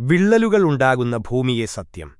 വിള്ളലുകൾ ഉണ്ടാകുന്ന ഭൂമിയെ സത്യം.